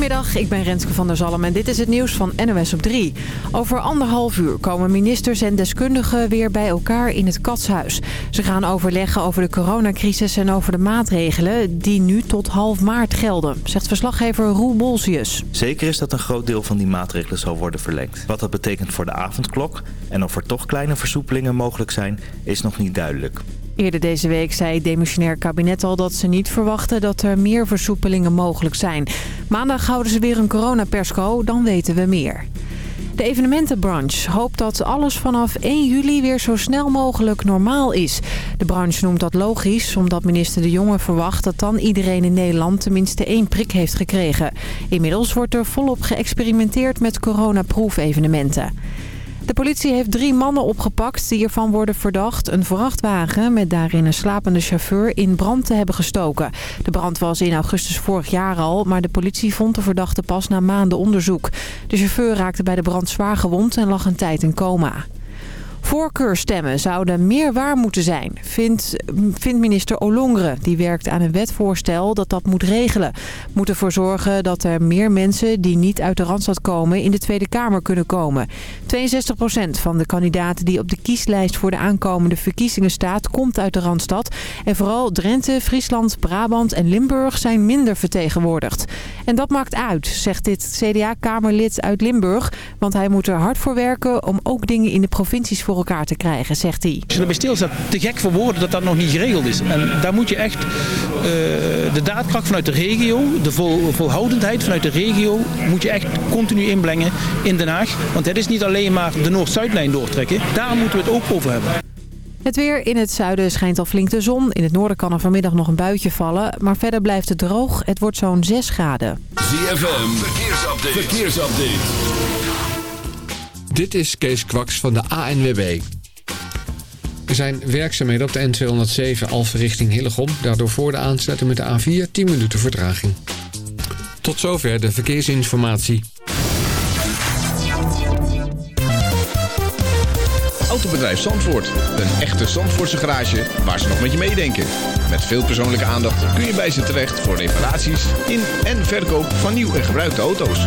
Goedemiddag, ik ben Renske van der Zalm en dit is het nieuws van NOS op 3. Over anderhalf uur komen ministers en deskundigen weer bij elkaar in het Katshuis. Ze gaan overleggen over de coronacrisis en over de maatregelen die nu tot half maart gelden, zegt verslaggever Roel Bolsius. Zeker is dat een groot deel van die maatregelen zal worden verlengd. Wat dat betekent voor de avondklok en of er toch kleine versoepelingen mogelijk zijn, is nog niet duidelijk. Eerder deze week zei het demissionair kabinet al dat ze niet verwachten dat er meer versoepelingen mogelijk zijn. Maandag houden ze weer een coronapersco, dan weten we meer. De evenementenbranche hoopt dat alles vanaf 1 juli weer zo snel mogelijk normaal is. De branche noemt dat logisch, omdat minister De Jonge verwacht dat dan iedereen in Nederland tenminste één prik heeft gekregen. Inmiddels wordt er volop geëxperimenteerd met coronaproefevenementen. De politie heeft drie mannen opgepakt die ervan worden verdacht... een vrachtwagen met daarin een slapende chauffeur in brand te hebben gestoken. De brand was in augustus vorig jaar al... maar de politie vond de verdachte pas na maanden onderzoek. De chauffeur raakte bij de brand zwaar gewond en lag een tijd in coma. Voorkeurstemmen zouden meer waar moeten zijn, vindt, vindt minister Olongre. Die werkt aan een wetvoorstel dat dat moet regelen. Moet ervoor zorgen dat er meer mensen die niet uit de Randstad komen in de Tweede Kamer kunnen komen. 62% van de kandidaten die op de kieslijst voor de aankomende verkiezingen staat, komt uit de Randstad. En vooral Drenthe, Friesland, Brabant en Limburg zijn minder vertegenwoordigd. En dat maakt uit, zegt dit CDA-kamerlid uit Limburg. Want hij moet er hard voor werken om ook dingen in de provincies voor elkaar te krijgen, zegt hij. Als je erbij stilstaat, te gek voor woorden dat dat nog niet geregeld is. En daar moet je echt uh, de daadkracht vanuit de regio, de vol, volhoudendheid vanuit de regio, moet je echt continu inbrengen in Den Haag. Want het is niet alleen maar de Noord-Zuidlijn doortrekken. Daar moeten we het ook over hebben. Het weer in het zuiden schijnt al flink de zon. In het noorden kan er vanmiddag nog een buitje vallen. Maar verder blijft het droog. Het wordt zo'n 6 graden. ZFM, verkeersupdate. verkeersupdate. Dit is Kees Kwaks van de ANWB. Er zijn werkzaamheden op de N207 Alphen richting Hillegom. Daardoor voor de aansluiting met de A4 10 minuten vertraging. Tot zover de verkeersinformatie. Autobedrijf Zandvoort. Een echte Zandvoortse garage waar ze nog met je meedenken. Met veel persoonlijke aandacht kun je bij ze terecht voor reparaties in en verkoop van nieuw en gebruikte auto's.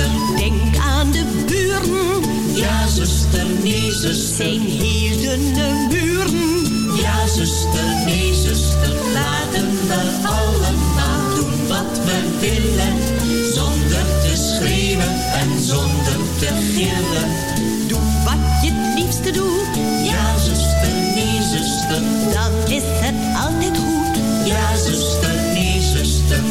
zuster. Denk aan de buren. Ja, zuster, nee, zuster. Zijn heel dunne muren. Ja, zuster, nee, zuster. Laten we allemaal doen wat we willen. Zonder te schreeuwen en zonder te gillen.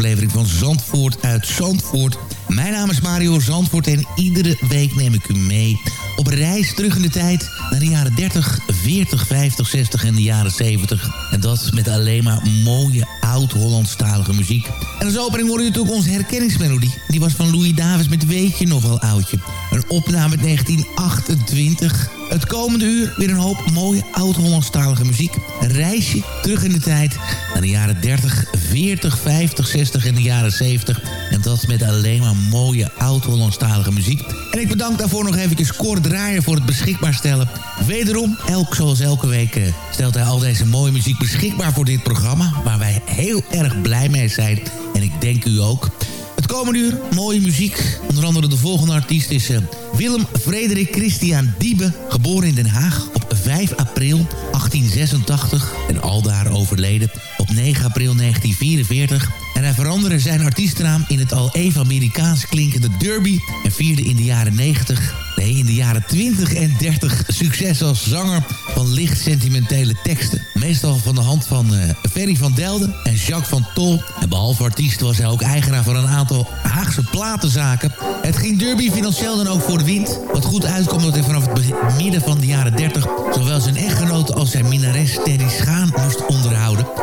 aflevering van Zandvoort uit Zandvoort. Mijn naam is Mario Zandvoort en iedere week neem ik u mee op reis terug in de tijd naar de jaren 30, 40, 50, 60 en de jaren 70. En dat met alleen maar mooie oud-Hollandstalige muziek. En als opening hoorde u natuurlijk onze herkenningsmelodie. Die was van Louis Davis met Weet je nog wel oudje. Een opname uit 1928. Het komende uur weer een hoop mooie oud-Hollandstalige muziek. Een reisje terug in de tijd naar de jaren 30, 40, 50, 60 en de jaren 70. En dat met alleen maar mooie oud-Hollandstalige muziek. En ik bedank daarvoor nog even Cor Draaier voor het beschikbaar stellen. Wederom, elk, zoals elke week, eh, stelt hij al deze mooie muziek beschikbaar voor dit programma. Waar wij heel erg blij mee zijn. En ik denk u ook. Het komende uur, mooie muziek. Onder andere de volgende artiest is... Uh, Willem Frederik Christian Diebe, geboren in Den Haag op 5 april 1886 en aldaar overleden op 9 april 1944. En hij veranderde zijn artiestennaam in het al even Amerikaans klinkende Derby en vierde in de jaren 90 In de jaren 20 en 30 succes als zanger van licht sentimentele teksten. Meestal van de hand van uh, Ferry van Delden en Jacques van Tol. En behalve artiest was hij ook eigenaar van een aantal Haagse platenzaken. Het ging Derby financieel dan ook voor de wind. Wat goed uitkomt dat hij vanaf het midden van de jaren 30... zowel zijn echtgenoot als zijn minnares Terry Schaan moest onderhouden.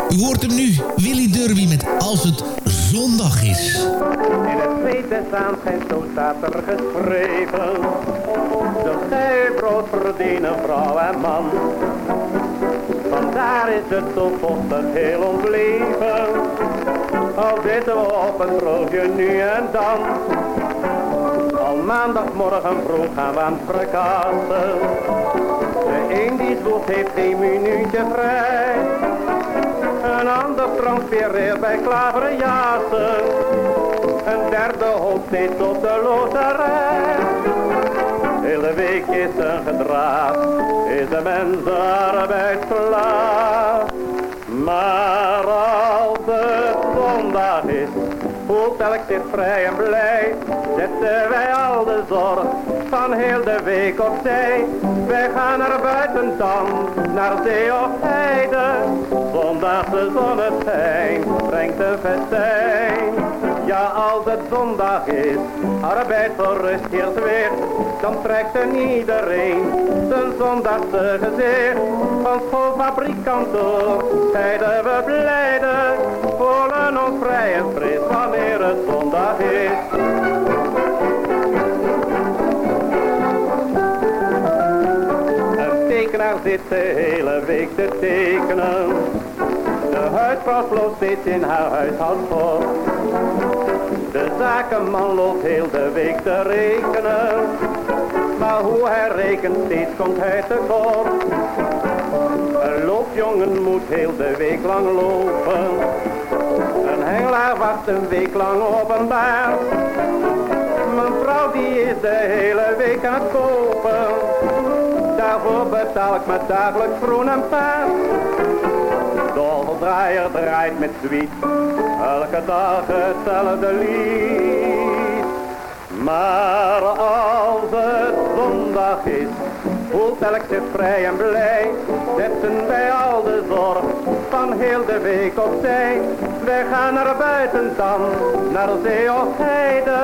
U hoort hem nu, Willy Derby met Als het zondag is. In het des aanschijns, zo staat er geschreven. Zult brood verdienen, vrouw en man. Vandaar is het zo vochtig heel ons leven. Al zitten we op een broodje nu en dan. Al maandagmorgen vroeg gaan we aan het verkassen. De een die zwoegt heeft geen minuutje vrij. Een ander transfereert bij klaverjassen. Een derde hoopt steeds op de loterij. Hele week is een gedrag, is de mens arbeidsklaar. Maar als het zondag is, voelt elk zich vrij en blij. Zetten wij al de zorg van heel de week opzij. Wij gaan naar buiten dan, naar zee of heide. Zondagse zonneschijn brengt een festijn. Ja, als het zondag is, arbeid voor rust hier weer, dan trekt er iedereen zijn zondagse gezicht. Van schoolfabrikant door, zeiden we blijden, voelen ons vrij en fris wanneer het zondag is. Tekenaar zit de hele week te tekenen. De huisvrouw sloopt steeds in haar huishoud voor. De zakenman loopt heel de week te rekenen. Maar hoe hij rekent, steeds komt hij tekort. Een loopjongen moet heel de week lang lopen. Een hengelaar wacht een week lang op een baas. Mijn vrouw die is de hele week aan het kopen. Daarvoor betaal ik me dagelijks groen en paas. Doldraaier draait met zwiet, elke dag hetzelfde lied. Maar als het zondag is, voelt elk zich vrij en blij. Zetten wij al de zorg van heel de week opzij. Wij gaan naar buiten dan, naar zee of heide.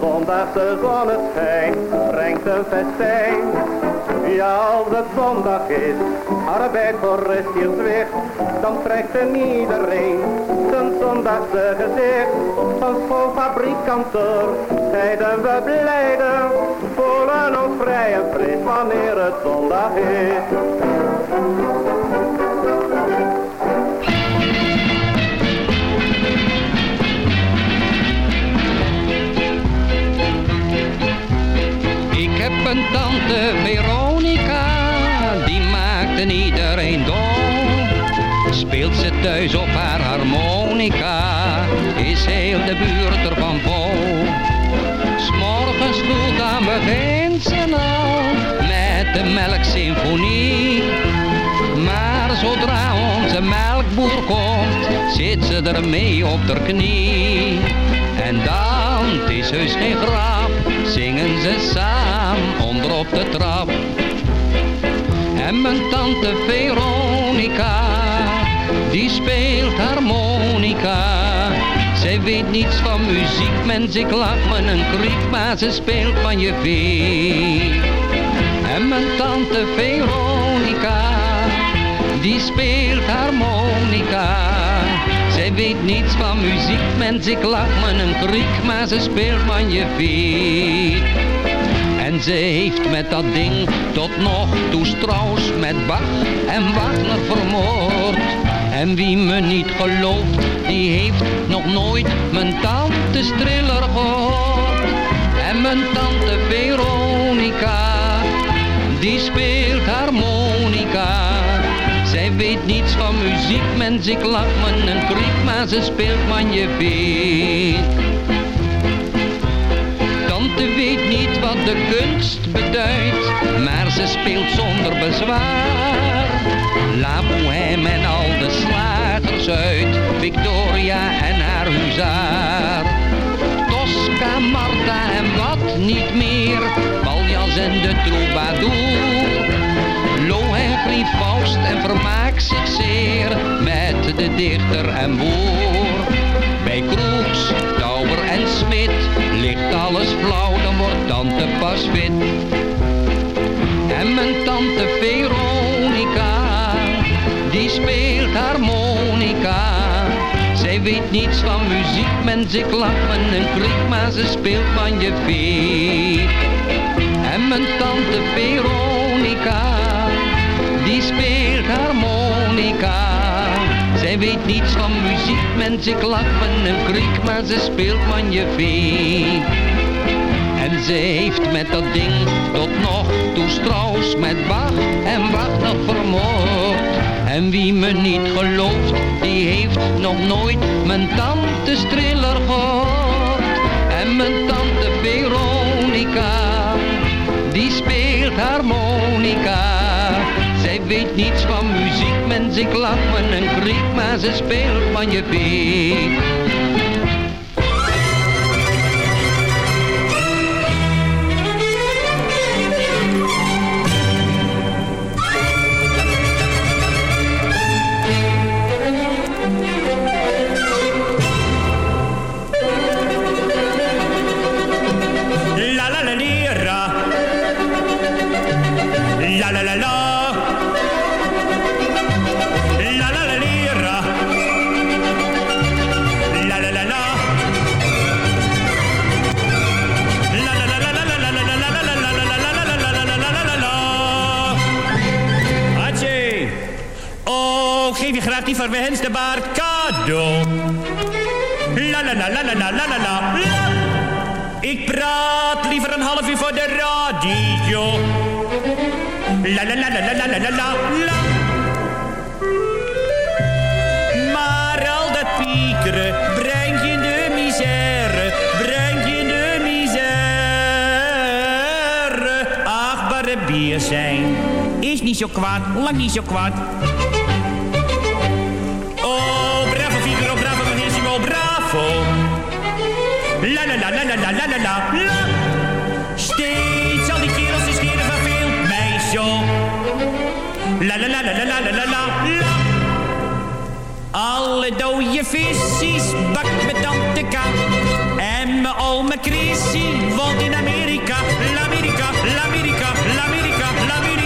Zondagse zonneschijn brengt een festijn. Ja, als het zondag is, arbeid voor hier zwicht, dan trekt er iedereen zijn zondagse gezicht. Van schoolfabrikanten zeiden we blijden, voelen ons vrij en fris wanneer het zondag is. Ik heb een tante Veronica, en iedereen dol. Speelt ze thuis op haar harmonica, is heel de buurt ervan vol. S'morgens vroeg dan begint ze al, met de melksymfonie. Maar zodra onze melkboer komt, zit ze ermee op de knie. En dan, het is heus geen grap, zingen ze samen onder op de trap. En mijn tante Veronica, die speelt harmonica. Zij weet niets van muziek, mens, ik lach me een kriek, maar ze speelt van je vee. En mijn tante Veronica, die speelt harmonica. Zij weet niets van muziek, mens, ik lach me een kriek, maar ze speelt van je vee. En ze heeft met dat ding tot nog toe Strauss met Bach en Wagner vermoord. En wie me niet gelooft, die heeft nog nooit mijn tante Striller gehoord. En mijn tante Veronica, die speelt harmonica. Zij weet niets van muziek, mens, ik lach me een kriek, maar ze speelt magnifiek. De kunst beduidt, maar ze speelt zonder bezwaar. La Bohème en al de slagers uit, Victoria en haar huzaar. Tosca, Marta en wat niet meer, Paljas en de troubadour. Lohengrin, Faust en vermaakt zich zeer, met de dichter en boer. Bij Kroeks, Tauber en Smit, ligt alles flauw, dan wordt tante pas fit. En mijn tante Veronica, die speelt harmonica. Zij weet niets van muziek, mens, ik lach me een kriek, maar ze speelt magnifiek. En mijn tante Veronica, die speelt harmonica. Zij weet niets van muziek, mens, ik lach me een kriek, maar ze speelt magnifiek. En ze heeft met dat ding tot nog toe Strauss met Bach en Wagner vermoord. En wie me niet gelooft, die heeft nog nooit mijn tante Striller gehoord. En mijn tante Veronica, die speelt harmonica. Weet niets van muziek, mens, ik lach me een kriek, maar ze speelt magnifiek. La La la la la la la. Maar al dat piekeren brengt je de misère, brengt je de misère. Achtbare bier zijn is niet zo kwaad, lang niet zo kwaad. Oh, bravo Figaro, bravo Benissimo, bravo. La la la la la la la la la La la la la la la la la la. Alle dode visjes bakt met tante K. En mijn oma Chrissy woont in Amerika. L'Amerika, l'Amerika, l'Amerika, l'Amerika.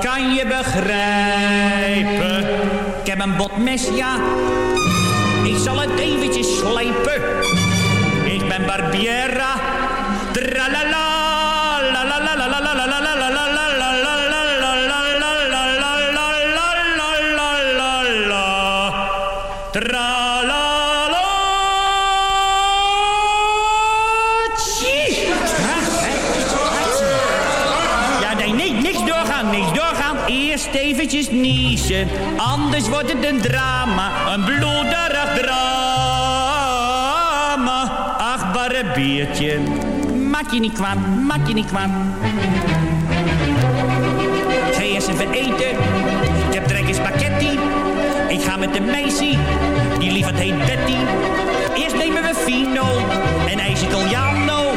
kan je begrijpen? Ik heb een botmes, ja. Anders wordt het een drama. Een bloederig drama. Achtbare biertje, maak je niet kwaad, maak je niet kwaad. even eten. Ik heb trek in spaghetti. Ik ga met de meisje, die lief het heet Betty. Eerst nemen we Fino en ijs Italiano.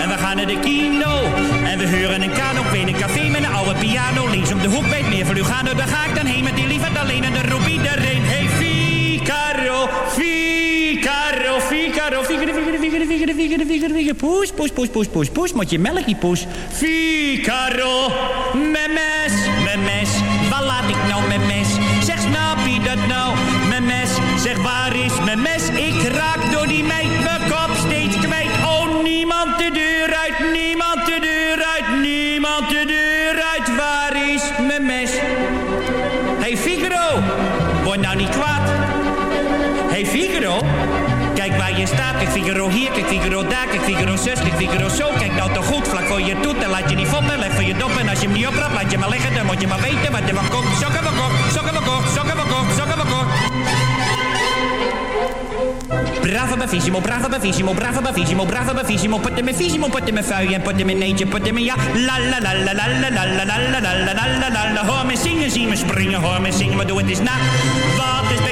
En we gaan naar de kino. En we huren een kano in een café met een oude piano. Links om de hoek bij het meer van Lugano. Daar ga ik dan heen met die lief alleen en de roep iedereen. Hey Figaro, Figaro, Figaro, Figaro, Figaro, Figaro, Figaro, Figaro, Figaro. Poes, poes, poes, poes, poes, poes. Moet je melkje poes. Figaro, niemand de deur uit. Waar is mijn mes? Hey Figaro, word nou niet kwaad. Hey Figaro, kijk waar je staat. Kijk Figaro hier, kijk Figaro daar, kijk Figaro zus, kijk Figaro zo. Kijk nou toch goed, vlak voor je toet en laat je niet foppen. Leg voor je dop en als je hem niet oprapt, laat je maar liggen. Dan moet je maar weten wat er van komt. Sokken van kort, sokken sokken sokken. Bravo bravissimo, bravo bravissimo, bravo bravissimo, bravo bravissimo. Putte me visimo, putte me vuien, en putte me neetje, putte me ja. La la la la la la la la la la la la la la la Hoor me zingen, zie me springen, hoor me zingen, maar doe het eens na. Wat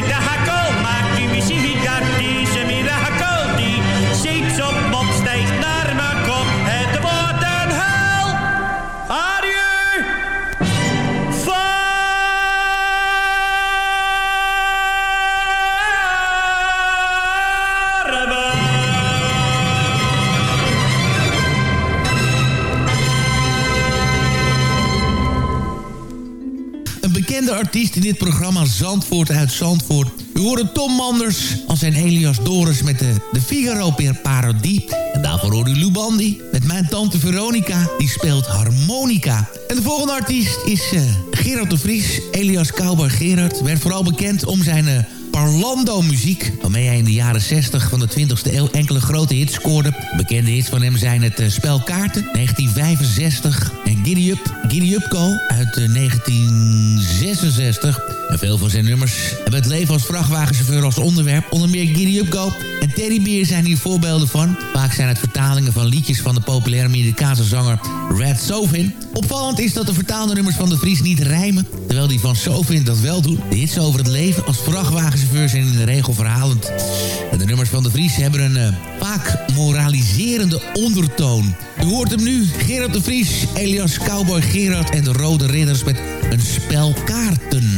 artiest in dit programma Zandvoort uit Zandvoort. U hoorde Tom Manders als zijn Elias Doris met de, de Figaro per Parodie. En daarvoor hoorde u Lubandi met mijn tante Veronica. Die speelt harmonica. En de volgende artiest is eh, Gerard de Vries. Elias Cowboy Gerard werd vooral bekend om zijn... eh, Parlando-muziek, waarmee hij in de jaren 60 van de 20e eeuw enkele grote hits scoorde. Bekende hits van hem zijn het eh, Spel Kaarten, 1965, en Giddy Up, Giddy Up Go uit eh, 1966. Veel van zijn nummers hebben het leven als vrachtwagenchauffeur als onderwerp. Onder meer Giddy Up Go en Teddy Bear zijn hier voorbeelden van. Vaak zijn het vertalingen van liedjes van de populaire Amerikaanse zanger Red Sovin. Opvallend is dat de vertaalde nummers van de Vries niet rijmen, terwijl die van Sovin dat wel doen. De hits over het leven als vrachtwagenchauffeur zijn in de regel verhalend. En de nummers van de Vries hebben een eh, vaak moraliserende ondertoon. U hoort hem nu, Gerard de Vries, Elias Cowboy Gerard en de Rode Ridders met een spel kaarten.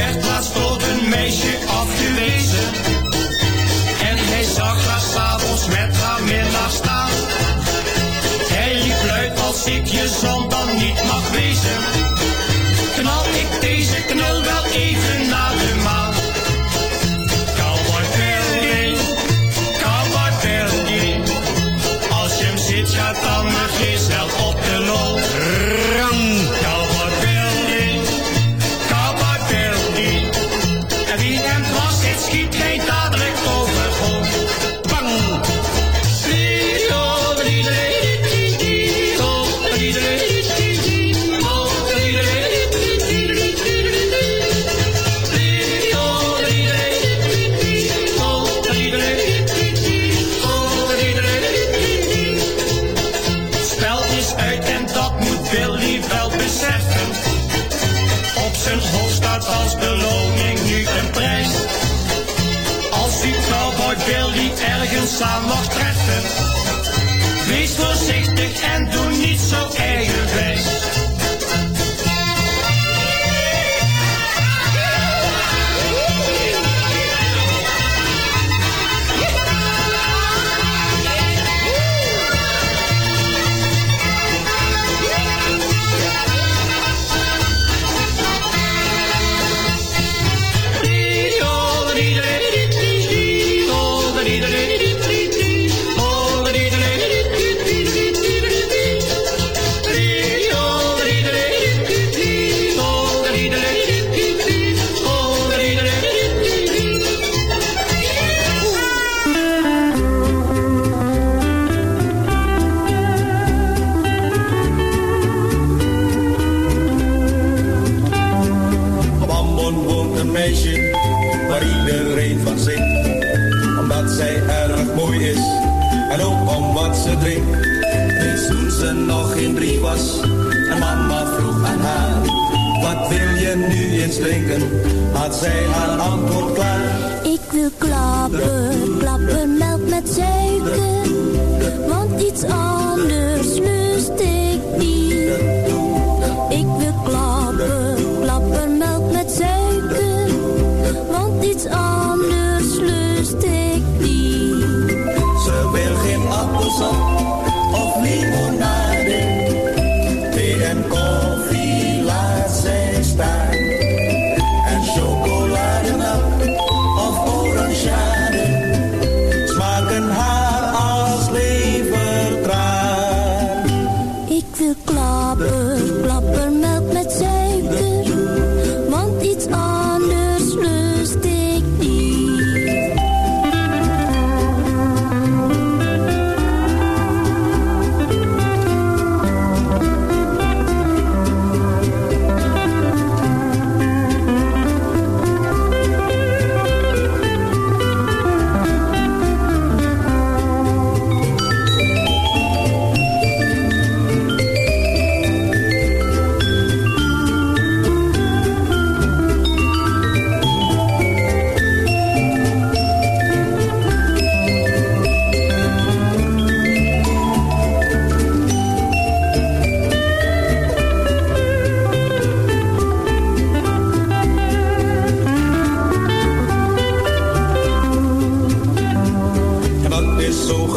festas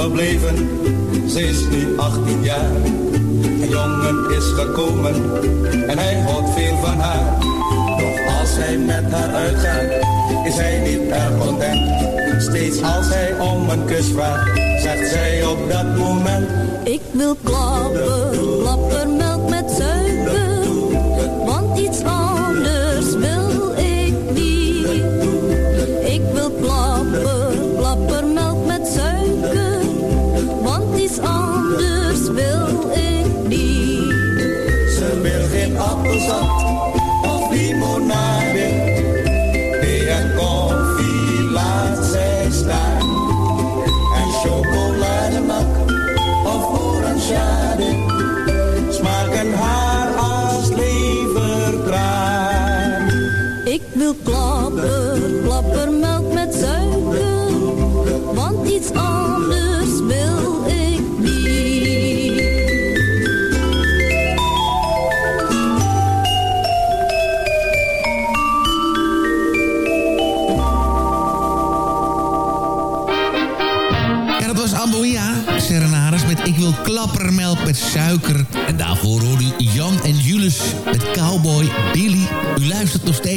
gebleven, ze is nu 18 jaar. Een jongen is gekomen en hij houdt veel van haar. Doch als hij met haar uitgaat, is hij niet erg content. Steeds als hij om een kus vraagt, zegt zij op dat moment. Ik wil klapper, klappermelk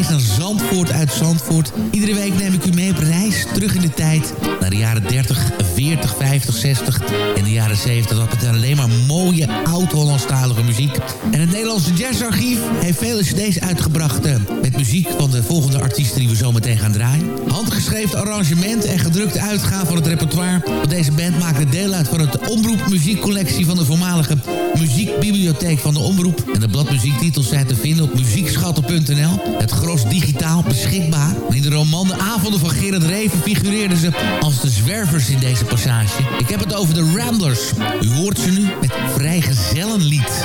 naar Zandvoort uit Zandvoort. Iedere week neem ik u mee op reis terug in de tijd. Naar de jaren 30, 40, 50, 60 en de jaren 70. Dat betekent alleen maar mooie oud-Hollandstalige muziek. En het Nederlandse Jazzarchief heeft vele cd's uitgebracht... eh, met muziek van de volgende artiesten die we zo meteen gaan draaien. Handgeschreven arrangementen en gedrukte uitgaven van het repertoire van deze band maken deel uit van het Omroep Muziekcollectie van de voormalige Muziekbibliotheek van de Omroep. En de bladmuziektitels zijn te vinden op muziekschatten.nl. Het gros digitaal beschikbaar. In de roman De Avonden van Gerard Reven figureerden ze als de zwervers in deze passage. Ik heb het over de Ramblers. U hoort ze nu met Vrijgezellenlied.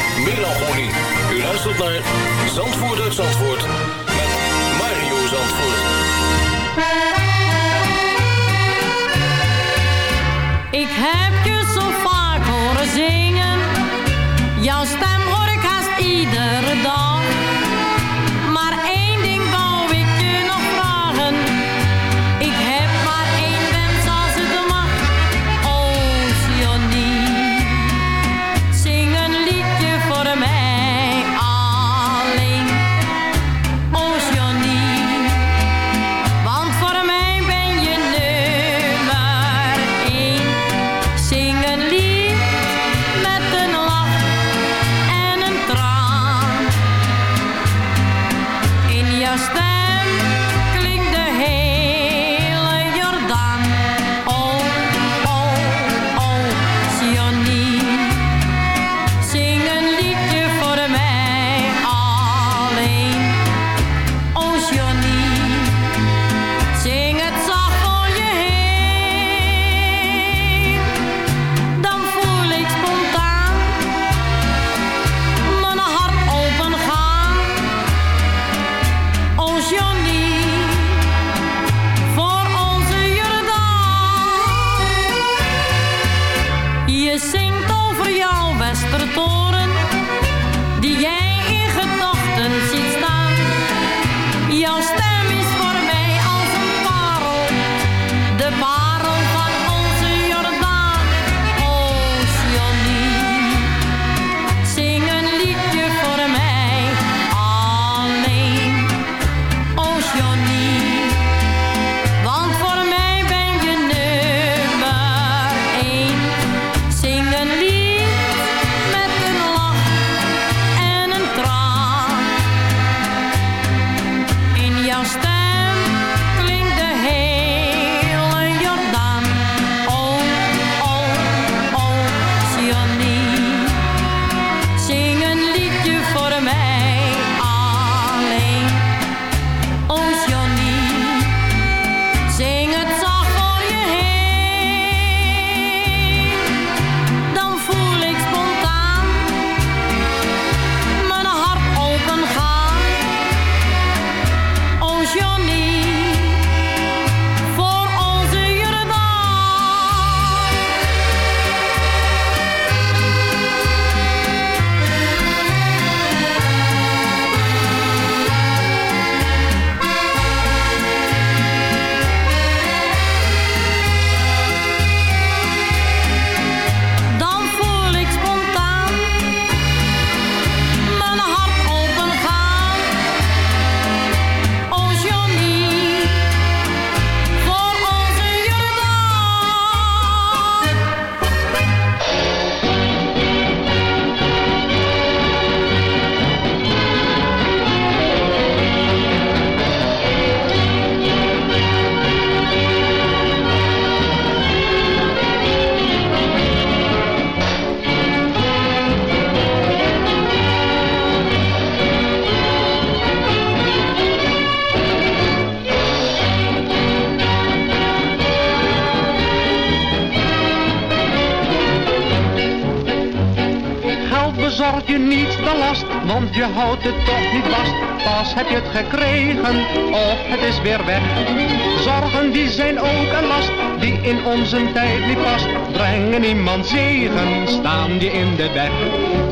melancholie. U luistert naar Zandvoort uit Zandvoort met Mario Zandvoort. Ik heb je zo vaak horen zingen. Jouw stem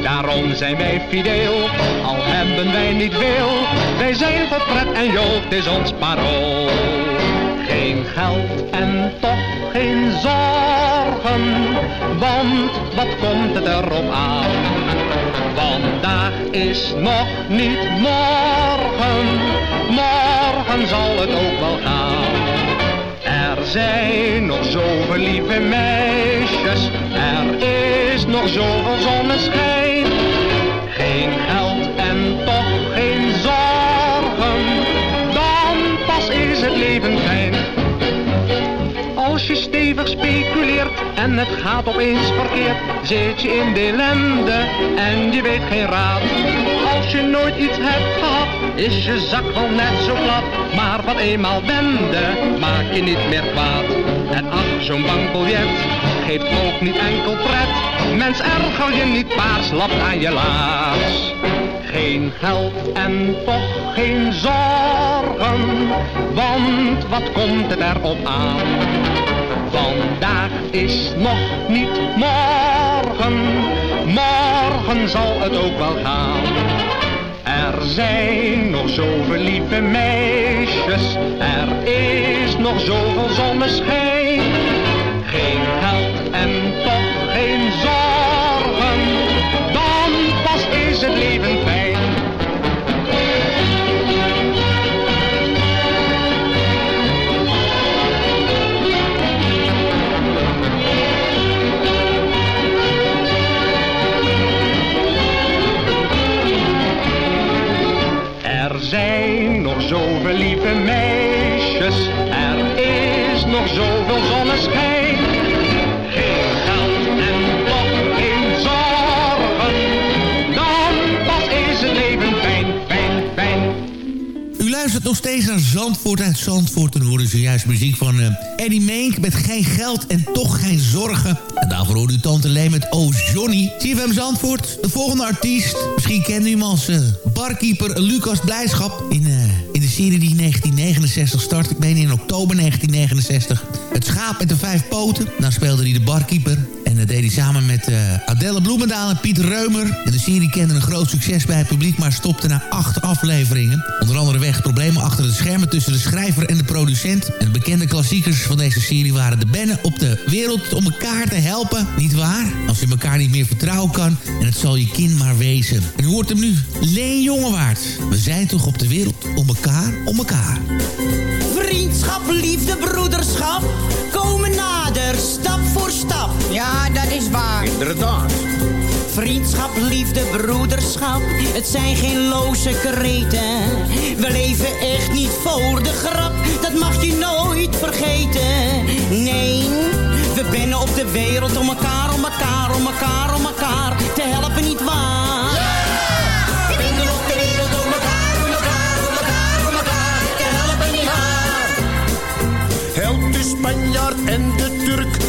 Daarom zijn wij fideel, al hebben wij niet veel. Wij zijn voor pret en jood, is ons parool. Geen geld en toch geen zorgen, want wat komt het erop aan? Vandaag is nog niet morgen, morgen zal het ook wel gaan. Er zijn nog zoveel lieve meisjes, er is nog zoveel zonneschijn. Geen geld en toch geen zorgen, dan pas is het leven fijn. Als je stevig speculeert en het gaat opeens verkeerd, zit je in de ellende en je weet geen raad. Als je nooit iets hebt gehad, is je zak wel net zo glad. Maar wat eenmaal wende, maak je niet meer kwaad. En ach, zo'n bankbiljet geeft ook niet enkel pret. Mens erger je niet, paars lapt aan je laars. Geen geld en toch geen zorgen, want wat komt het erop aan? Vandaag is nog niet morgen, morgen zal het ook wel gaan. Er zijn nog zoveel lieve meisjes, er is nog zoveel zonneschijn. Geen geld en toch geen zorgen, dan pas is het leven zoveel lieve meisjes, er is nog zoveel zonneschijn. Geen geld en toch geen zorgen, dan pas is het leven fijn, fijn, fijn. U luistert nog steeds naar Zandvoort uit Zandvoort. En hoorde zojuist muziek van eh, Eddie Meenk met Geen Geld en Toch Geen Zorgen. En daarvoor hoorde u Tante Lee met Oh Johnny. CFM Zandvoort, de volgende artiest. Misschien kent u hem als eh, barkeeper Lucas Blijdschap. In, eh, serie die in 1969 start. Ik meen in oktober 1969. Het schaap met de vijf poten. Daar speelde hij de barkeeper. Dat deed hij samen met eh, Adelle Bloemendaal en Piet Reumer. En de serie kende een groot succes bij het publiek... maar stopte na acht afleveringen. Onder andere weg problemen achter de schermen... tussen de schrijver en de producent. En de bekende klassiekers van deze serie waren de bennen op de wereld... om elkaar te helpen, niet waar? Als je elkaar niet meer vertrouwen kan... en het zal je kind maar wezen. En u hoort hem nu, Leen Jongewaard. We zijn toch op de wereld om elkaar, om elkaar. Vriendschap, liefde, broederschap komen nader, stap voor stap. Ja, dat is waar. Inderdaad. Vriendschap, liefde, broederschap, het zijn geen loze kreten. We leven echt niet voor de grap, dat mag je nooit vergeten. Nee, we binnen op de wereld om elkaar, om elkaar, om elkaar, om elkaar te helpen, niet waar? We binnen op de wereld om elkaar, om elkaar, om elkaar, om elkaar te helpen, niet waar? Helpt de Spanjaard en de Turk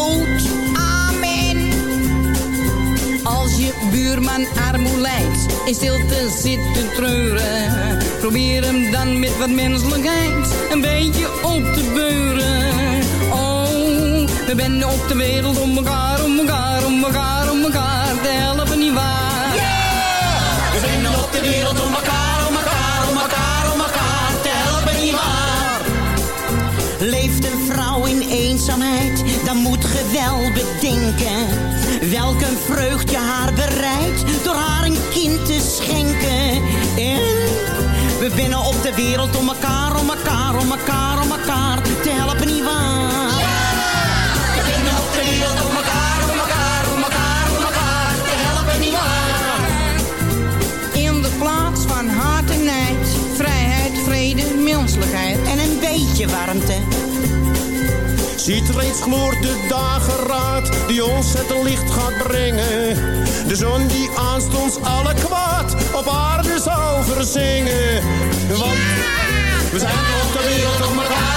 Buurman armoe lijdt, in stilte zit te treuren. Probeer hem dan met wat menselijkheid een beetje op te beuren. Oh, we zijn op de wereld om elkaar, om elkaar, om elkaar, om elkaar dan moet ge wel bedenken. Welk een vreugd je haar bereidt, door haar een kind te schenken. En we binnen op de wereld om elkaar, om elkaar, om elkaar, om elkaar te helpen, niet waar? We binnen op de wereld om elkaar, om elkaar, om elkaar, om elkaar te helpen, niet waar? In de plaats van haat en nijd, vrijheid beetje warmte. Ziet reeds gloort de dageraad die ons het licht gaat brengen. De zon die aanstonds alle kwaad op aarde zal verzingen. Want we zijn op de wereld om elkaar,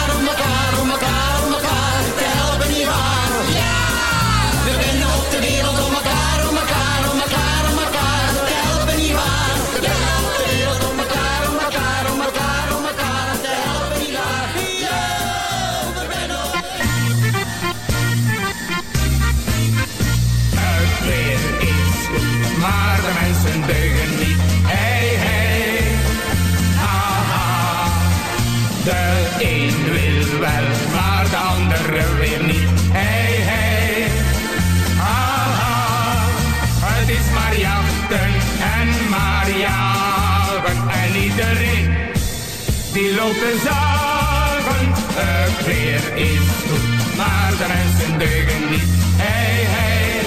die loopt te zagen. Het weer is goed, maar de mensen deugen niet. Hey, hey,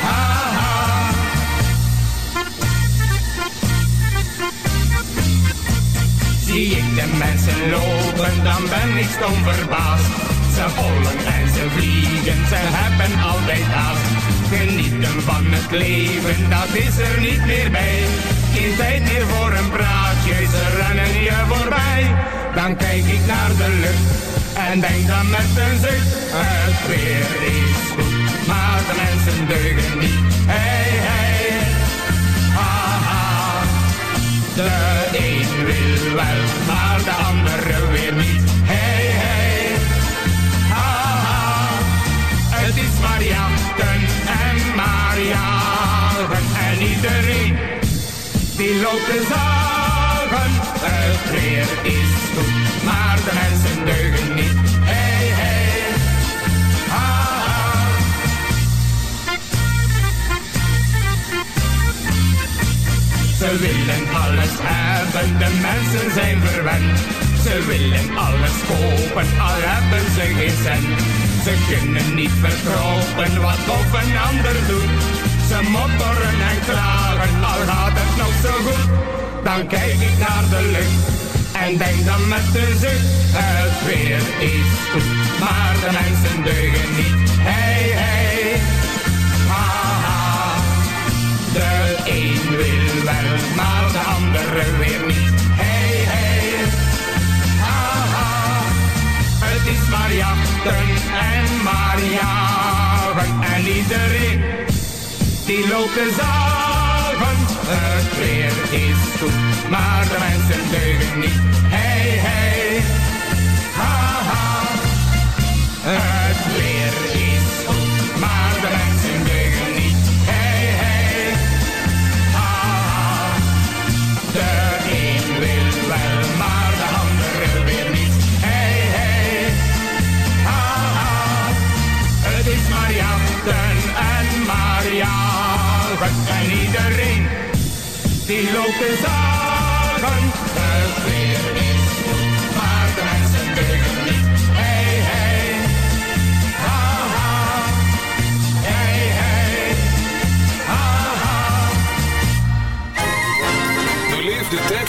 haha. Zie ik de mensen lopen, dan ben ik stom verbaasd. Ze hollen en ze vliegen, ze hebben altijd haast. Genieten van het leven, dat is er niet meer bij. Geen tijd meer voor een praatje, ze rennen je voorbij. Dan kijk ik naar de lucht en denk dan met een zucht. Het weer is goed, maar de mensen deugen niet. Hey, hey, haha. De een wil wel, maar de andere weer niet. Hey, hey, haha. Het is maar jachten en maar jagen. En iedereen die te zagen. Het weer is goed, maar de mensen deugen niet. Hey, hey, haha. Ze willen alles hebben, de mensen zijn verwend. Ze willen alles kopen, al hebben ze geen cent. Ze kunnen niet verkopen wat of een ander doet. Ze mopperen en klagen, al gaat het nog zo goed. Dan kijk ik naar de lucht en denk dan met een zucht. Het weer is goed, maar de mensen deugen niet. Hey, hey, haha. De een wil wel, maar de andere weer niet. Hey, hey, haha. Het is maar jachten en maar jagen. En iedereen die loopt te zagen. Het weer is goed, maar de mensen deugen niet. Hey, hey, haha. Het die loopt te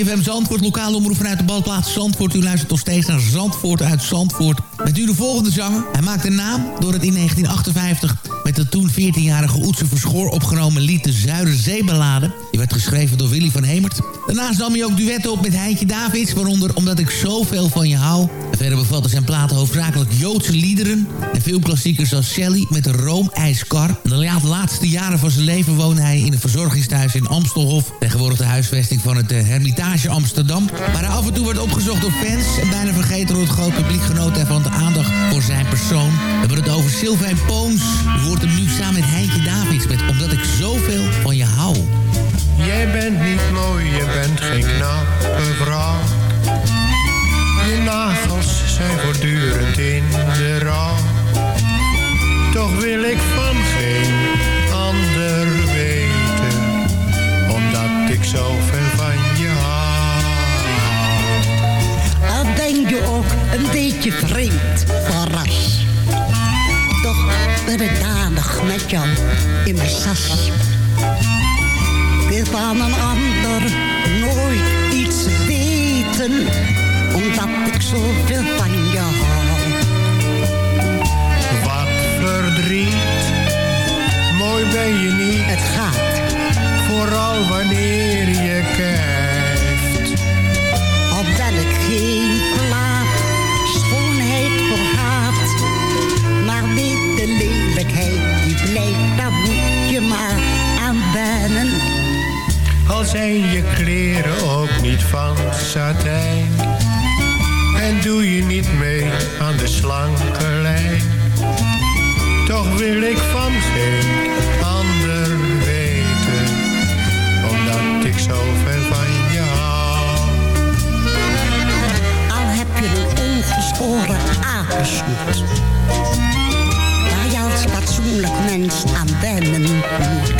CFM Zandvoort, lokale omroep vanuit de badplaats Zandvoort. U luistert nog steeds naar Zandvoort uit Zandvoort. Met u de volgende zanger. Hij maakt een naam door het in 1958 met de toen 14-jarige Oetse Verschoor opgenomen lied De Zuiderzeeballade. Die werd geschreven door Willy van Hemert. Daarnaast nam hij ook duetten op met Heintje Davids, waaronder Omdat ik zoveel van je hou. Verder bevatten zijn platen hoofdzakelijk Joodse liederen en veel klassiekers als Shelley met de Roomijskar. De la- laatste jaren van zijn leven woonde hij in een verzorgingstehuis in Amstelhof. Tegenwoordig de huisvesting van het eh, Hermitage Amsterdam. Waar hij af en toe werd opgezocht door fans en bijna vergeten door het groot publiek genoten van de aandacht voor zijn persoon. We hebben het over Sylvain Poons. U hoort hem nu samen met Heintje Davids met Omdat ik zoveel van je hou. Jij bent niet mooi, je bent geen knappe vrouw. Nagels zijn voortdurend in de rouw. Toch wil ik van geen ander weten, omdat ik zoveel van je hou. Al denk je ook een beetje vreemd van ras. Toch ben ik danig met jou in mijn sas. Ik wil van een ander nooit iets weten, omdat ik zoveel van je hou. Wat verdriet, mooi ben je niet. Het gaat, vooral wanneer je kijkt. Al ben ik geen plaat, schoonheid verhaat. Maar weet de lelijkheid die blijft, daar moet je maar aan wennen. Al zijn je kleren ook niet van satijn. En doe je niet mee aan de slanke lijn. Toch wil ik van geen ander weten. Omdat ik zoveel van je hou. Al heb je een ongeschoren apensoet. Waar je als fatsoenlijk mens aan wennen moet.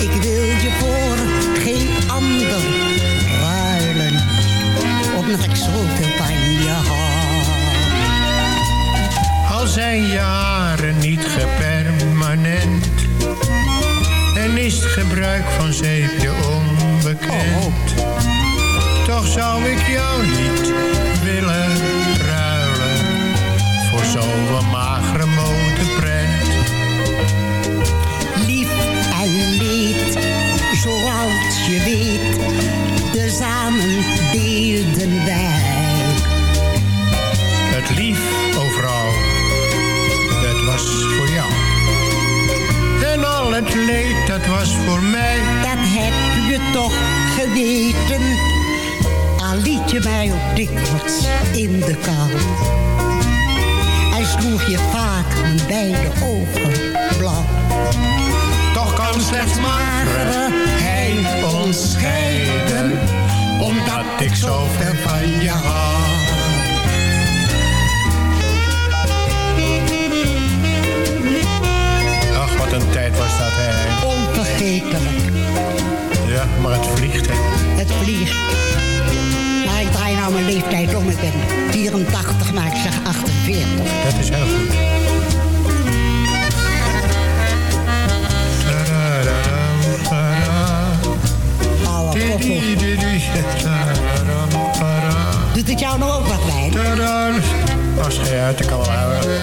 Ik wil je voor geen ander. Omdat ik zoveel van je hou. Al zijn jaren niet gepermanent. gebruik van zeepje onbekend. Toch zou ik jou niet willen ruilen voor zo'n magere modeprent. Lief en al liet je mij ook dikwijls in de kou. En sloeg je vaak mijn beide ogen blauw. Toch kan slechts magere hij ons scheiden, omdat ik zoveel van je hou. Ach, wat een tijd was dat, hè. Onvergetelijk, Ja, maar het vliegt, hè. het vliegt. Maar ik draai nou mijn leeftijd om. Ik ben 84, maar ik zeg 48. Dat is heel goed. Doet het jou nog ook wat bij? Als je uit, ik kan wel houden.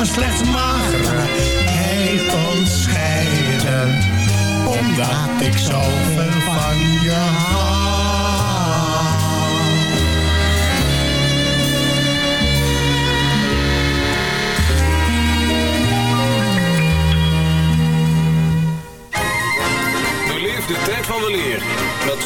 kan slechts magere hij ons scheiden, omdat ik zoveel van je hou. De tijd van weleer met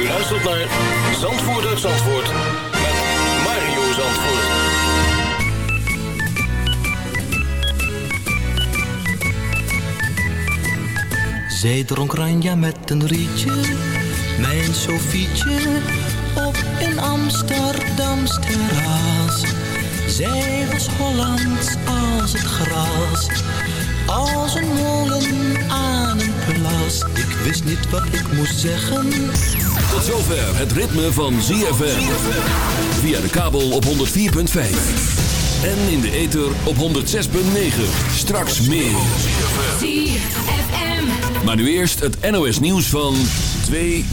U luistert naar Zandvoort uit Zandvoort met Mario Zandvoort. Zij dronk Ranja met een rietje, mijn Sofietje, op een Amsterdams terras. Zij was Hollands als het gras, als een molen aan een plas. Ik wist niet wat ik moest zeggen. Tot zover het ritme van ZFM. Via de kabel op 104.5. En in de ether op 106.9. Straks meer. ZFM. Maar nu eerst het NOS nieuws van 2